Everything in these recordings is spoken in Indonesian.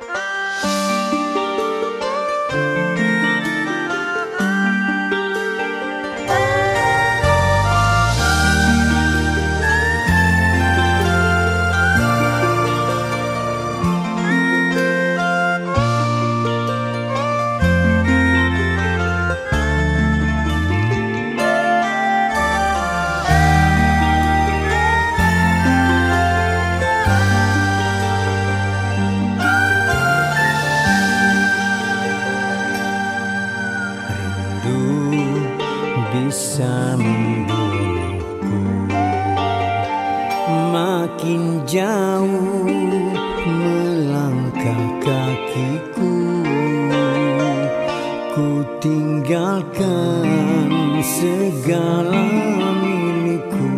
Bye. Bisa membunuhku Makin jauh melangkah kakiku. Ku tinggalkan segala milikku.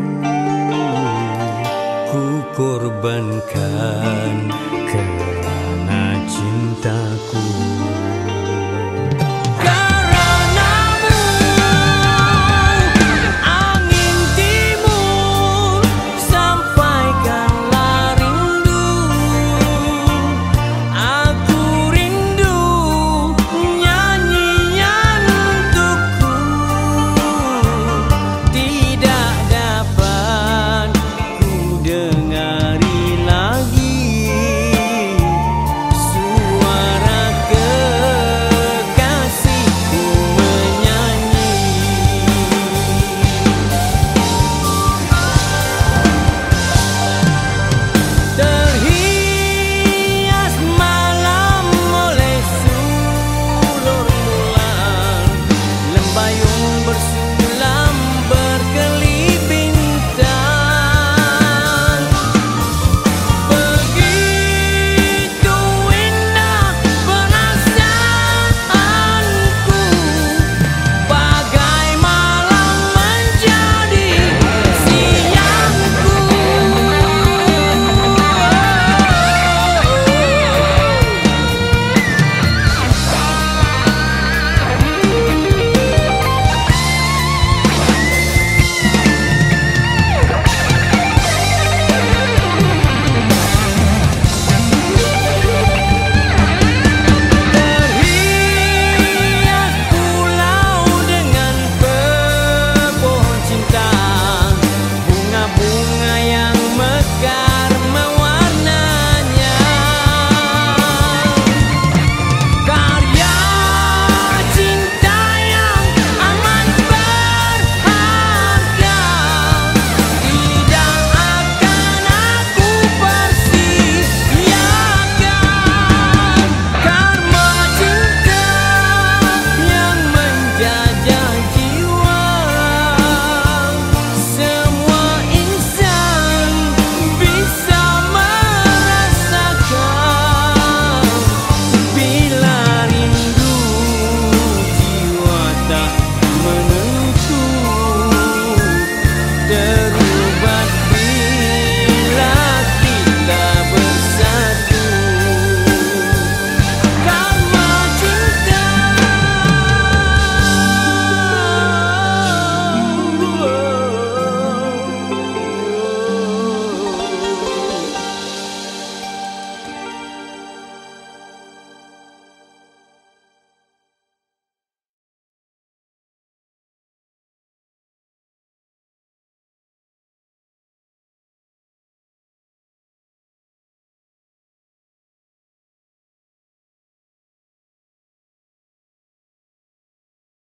Ku korbankan karena cintaku